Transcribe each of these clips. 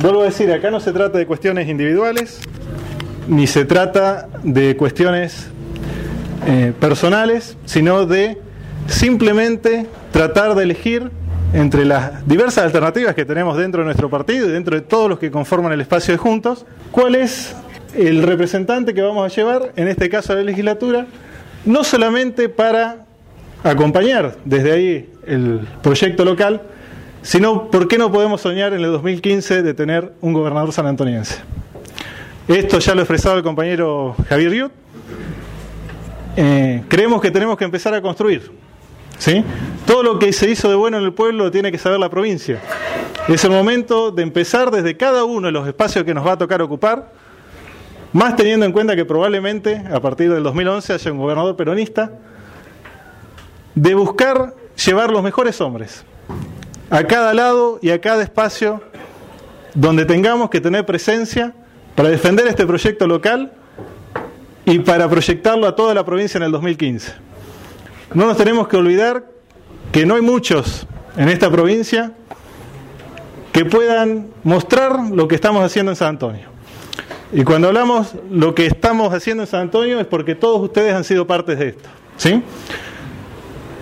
vuelvo a decir, acá no se trata de cuestiones individuales, ni se trata de cuestiones eh, personales, sino de simplemente tratar de elegir entre las diversas alternativas que tenemos dentro de nuestro partido y dentro de todos los que conforman el espacio de Juntos, cuál es el representante que vamos a llevar, en este caso a la legislatura, no solamente para acompañar desde ahí el proyecto local, sino por qué no podemos soñar en el 2015 de tener un gobernador sanantoniense. Esto ya lo ha expresado el compañero Javier Riut. Eh, creemos que tenemos que empezar a construir. ¿sí? Todo lo que se hizo de bueno en el pueblo lo tiene que saber la provincia. Es el momento de empezar desde cada uno de los espacios que nos va a tocar ocupar, más teniendo en cuenta que probablemente a partir del 2011 haya un gobernador peronista, de buscar llevar los mejores hombres a cada lado y a cada espacio donde tengamos que tener presencia para defender este proyecto local y para proyectarlo a toda la provincia en el 2015. No nos tenemos que olvidar que no hay muchos en esta provincia que puedan mostrar lo que estamos haciendo en San Antonio. Y cuando hablamos lo que estamos haciendo en San Antonio es porque todos ustedes han sido partes de esto. ¿sí?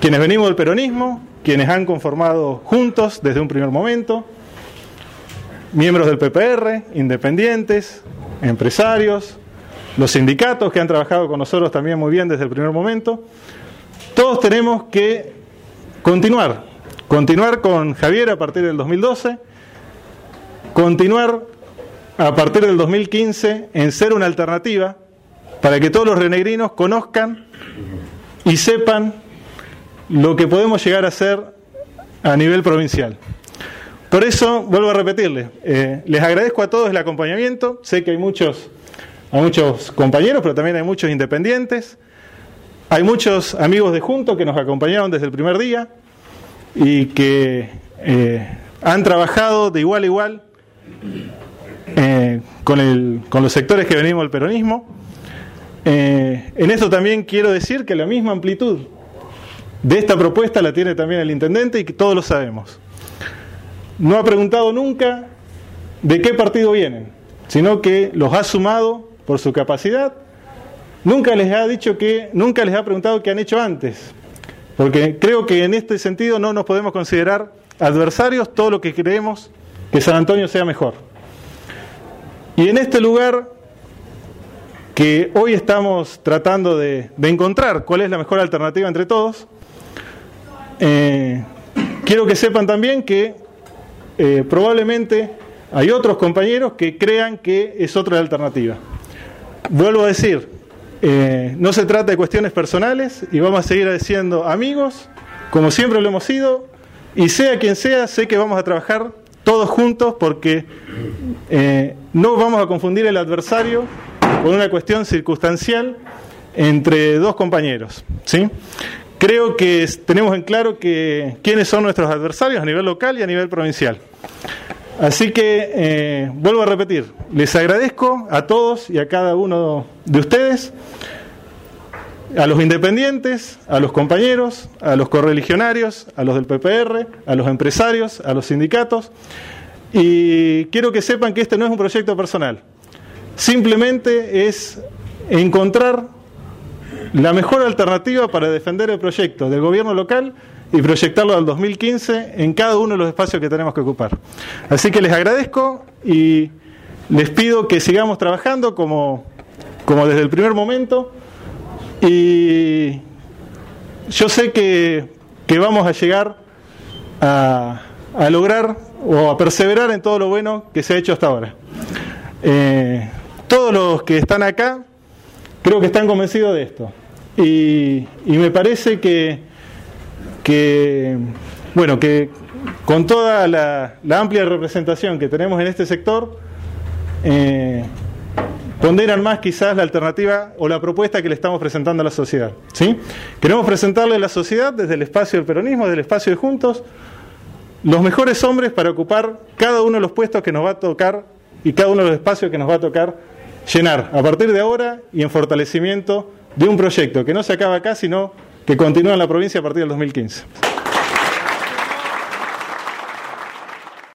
Quienes venimos del peronismo, quienes han conformado juntos desde un primer momento, miembros del PPR, independientes, empresarios, los sindicatos que han trabajado con nosotros también muy bien desde el primer momento. Todos tenemos que continuar, continuar con Javier a partir del 2012, continuar a partir del 2015 en ser una alternativa para que todos los renegrinos conozcan y sepan lo que podemos llegar a hacer a nivel provincial. Por eso, vuelvo a repetirles, eh, les agradezco a todos el acompañamiento, sé que hay muchos, muchos compañeros, pero también hay muchos independientes, hay muchos amigos de Junto que nos acompañaron desde el primer día y que eh, han trabajado de igual a igual eh, con los sectores que venimos del peronismo. en esto también quiero decir que la misma amplitud de esta propuesta la tiene también el intendente y que todos lo sabemos. No ha preguntado nunca de qué partido vienen, sino que los ha sumado por su capacidad. Nunca les ha dicho que, nunca les ha preguntado qué han hecho antes, porque creo que en este sentido no nos podemos considerar adversarios todo lo que creemos que San Antonio sea mejor. Y en este lugar que hoy estamos tratando de, de encontrar cuál es la mejor alternativa entre todos, eh, quiero que sepan también que eh, probablemente hay otros compañeros que crean que es otra alternativa. Vuelvo a decir, eh, no se trata de cuestiones personales y vamos a seguir siendo amigos, como siempre lo hemos sido, y sea quien sea, sé que vamos a trabajar todos juntos porque no vamos a confundir el adversario con una cuestión circunstancial entre dos compañeros. ¿sí? Creo que tenemos en claro que quiénes son nuestros adversarios a nivel local y a nivel provincial. Así que eh, vuelvo a repetir, les agradezco a todos y a cada uno de ustedes, a los independientes, a los compañeros, a los correligionarios, a los del PPR, a los empresarios, a los sindicatos, y quiero que sepan que este no es un proyecto personal, simplemente es encontrar la mejor alternativa para defender el proyecto del gobierno local y proyectarlo al 2015 en cada uno de los espacios que tenemos que ocupar. Así que les agradezco y les pido que sigamos trabajando como, como desde el primer momento y yo sé que, vamos a llegar a, lograr o a perseverar en todo lo bueno que se ha hecho hasta ahora. Eh, todos los que están acá creo que están convencidos de esto. Y, me parece que, bueno, que con toda la, amplia representación que tenemos en este sector, eh, ponderan más quizás la alternativa o la propuesta que le estamos presentando a la sociedad. ¿sí? Queremos presentarle a la sociedad desde el espacio del peronismo, desde el espacio de Juntos, los mejores hombres para ocupar cada uno de los puestos que nos va a tocar y cada uno de los espacios que nos va a tocar llenar a partir de ahora y en fortalecimiento de un proyecto que no se acaba acá, sino que continúa en la provincia a partir del 2015.